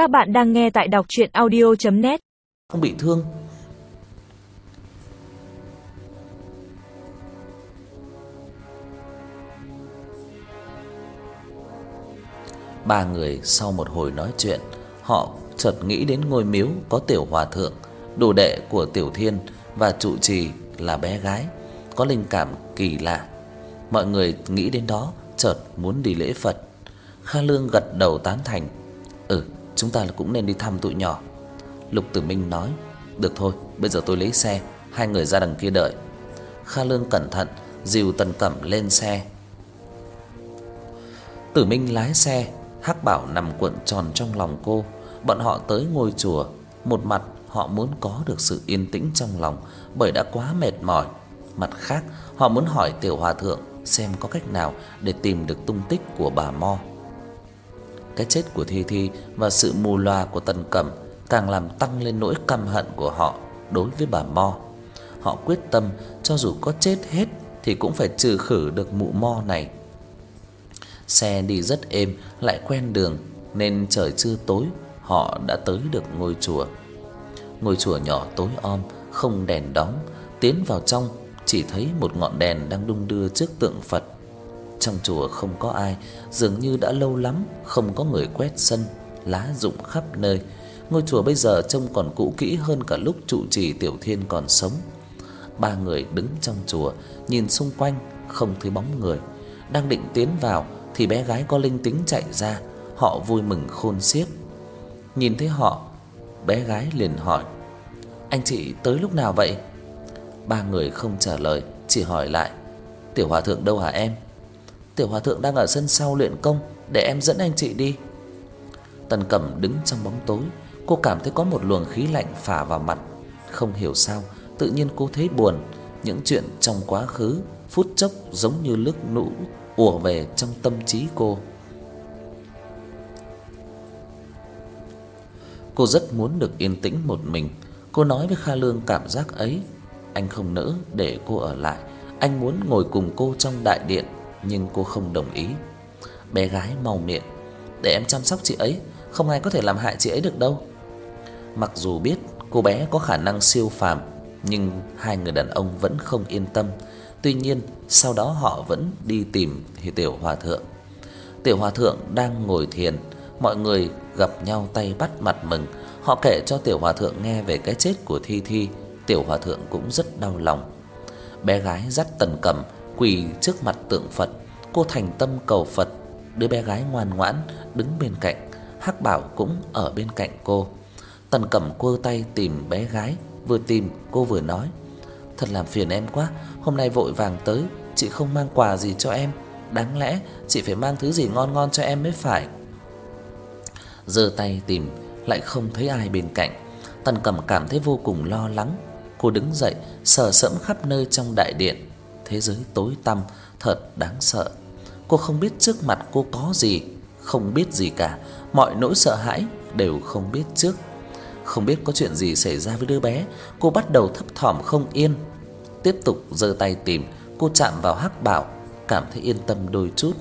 Các bạn đang nghe tại đọc audio net Không bị thương. Ba người sau một hồi nói chuyện, họ chợt nghĩ đến ngôi miếu có tiểu hòa thượng, đồ đệ của Tiểu Thiên và trụ trì là bé gái, có linh cảm kỳ lạ. Mọi người nghĩ đến đó, chợt muốn đi lễ Phật. Kha Lương gật đầu tán thành. "Ừ, chúng ta cũng nên đi thăm tụi nhỏ." Lục Tử Minh nói, "Được thôi, bây giờ tôi lấy xe, hai người ra đằng kia đợi." Kha Lương cẩn thận dìu Tần Cẩm lên xe. Tử Minh lái xe, Hắc Bảo nằm cuộn tròn trong lòng cô. Bọn họ tới ngôi chùa, một mặt họ muốn có được sự yên tĩnh trong lòng bởi đã quá mệt mỏi, mặt khác họ muốn hỏi tiểu hòa thượng xem có cách nào để tìm được tung tích của bà Mo. Cái chết của Thi Thi và sự mù loà của Tần Cẩm càng làm tăng lên nỗi căm hận của họ đối với bà Mo. Họ quyết tâm cho dù có chết hết thì cũng phải trừ khử được mụ Mo này. Xe đi rất êm, lại quen đường nên trời chưa tối, họ đã tới được ngôi chùa. Ngôi chùa nhỏ tối om, không đèn đóm, tiến vào trong chỉ thấy một ngọn đèn đang đung đưa trước tượng Phật. Trong chùa không có ai, dường như đã lâu lắm không có người quét sân, lá rụng khắp nơi. Ngôi chùa bây giờ trông còn cũ kỹ hơn cả lúc trụ trì Tiểu Thiên còn sống. Ba người đứng trong chùa, nhìn xung quanh không thấy bóng người, đang định tiến vào thì bé gái có linh tính chạy ra, họ vui mừng khôn xiết. Nhìn thấy họ, bé gái liền hỏi: "Anh chị tới lúc nào vậy?" Ba người không trả lời, chỉ hỏi lại: "Tiểu hòa thượng đâu hả em?" "Tiểu hòa thượng đang ở sân sau luyện công, để em dẫn anh chị đi." Tần Cẩm đứng trong bóng tối, cô cảm thấy có một luồng khí lạnh phả vào mặt, không hiểu sao, tự nhiên cô thấy buồn, những chuyện trong quá khứ phút chốc giống như nước lũ ùa về trong tâm trí cô. Cô rất muốn được yên tĩnh một mình. Cô nói với Kha Lương cảm giác ấy, anh không nỡ để cô ở lại, anh muốn ngồi cùng cô trong đại điện, nhưng cô không đồng ý. Bé gái mau miệng, "Để em chăm sóc chị ấy, không ai có thể làm hại chị ấy được đâu." Mặc dù biết cô bé có khả năng siêu phàm, nhưng hai người đàn ông vẫn không yên tâm. Tuy nhiên, sau đó họ vẫn đi tìm Hi tiểu hòa thượng. Tiểu hòa thượng đang ngồi thiền, mọi người gặp nhau tay bắt mặt mừng. Họ kể cho tiểu hòa thượng nghe về cái chết của Thi Thi, tiểu hòa thượng cũng rất đau lòng. Bé gái dắt Tần Cẩm quỳ trước mặt tượng Phật, cô thành tâm cầu Phật. Đứa bé gái ngoan ngoãn đứng bên cạnh, Hắc Bảo cũng ở bên cạnh cô. Tần Cẩm quơ tay tìm bé gái, vừa tìm cô vừa nói: "Thật làm phiền em quá, hôm nay vội vàng tới, chị không mang quà gì cho em, đáng lẽ chị phải mang thứ gì ngon ngon cho em mới phải." Giơ tay tìm lại không thấy ai bên cạnh. Tần Cẩm cảm thấy vô cùng lo lắng. Cô đứng dậy, sờ sẫm khắp nơi trong đại điện. Thế giới tối tăm thật đáng sợ. Cô không biết trước mặt cô có gì, không biết gì cả, mọi nỗi sợ hãi đều không biết trước. Không biết có chuyện gì xảy ra với đứa bé, cô bắt đầu thấp thỏm không yên. Tiếp tục giơ tay tìm, cô chạm vào hắc bảo, cảm thấy yên tâm đôi chút.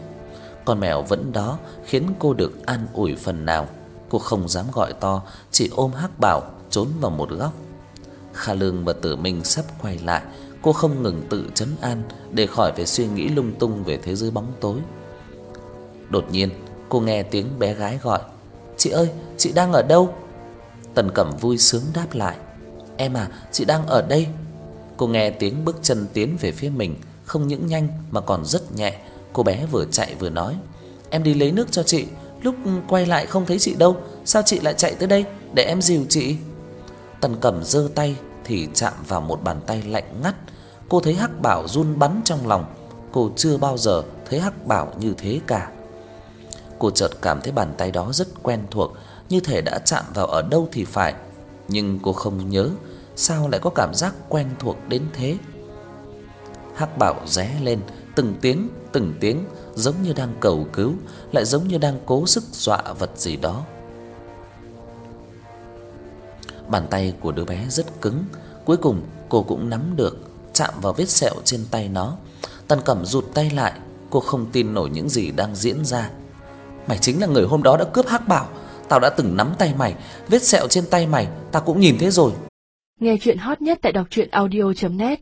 Con mèo vẫn đó khiến cô được an ủi phần nào. Cô không dám gọi to, chỉ ôm hắc bảo trốn vào một góc. Kha Lương và Tử Minh sắp quay lại, cô không ngừng tự trấn an để khỏi phải suy nghĩ lung tung về thế giới bóng tối. Đột nhiên, cô nghe tiếng bé gái gọi: "Chị ơi, chị đang ở đâu?" Tần Cẩm vui sướng đáp lại: "Em à, chị đang ở đây." Cô nghe tiếng bước chân tiến về phía mình, không những nhanh mà còn rất nhẹ. Cô bé vừa chạy vừa nói: "Em đi lấy nước cho chị, lúc quay lại không thấy chị đâu, sao chị lại chạy tới đây để em dìu chị?" Tần Cẩm giơ tay thì chạm vào một bàn tay lạnh ngắt. Cô thấy Hắc Bảo run bắn trong lòng, cô chưa bao giờ thấy Hắc Bảo như thế cả. Cô chợt cảm thấy bàn tay đó rất quen thuộc, như thể đã chạm vào ở đâu thì phải, nhưng cô không nhớ sao lại có cảm giác quen thuộc đến thế. Hắc Bảo ré lên, từng tiếng, từng tiếng giống như đang cầu cứu, lại giống như đang cố sức dọa vật gì đó. Bàn tay của đứa bé rất cứng, cuối cùng cô cũng nắm được, chạm vào vết sẹo trên tay nó. Tần Cẩm rụt tay lại, cô không tin nổi những gì đang diễn ra. Mày chính là người hôm đó đã cướp Hắc Bảo, tao đã từng nắm tay mày, vết sẹo trên tay mày tao cũng nhìn thấy rồi. Nghe truyện hot nhất tại đọc truyện audio net